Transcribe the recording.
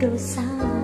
đâu sao?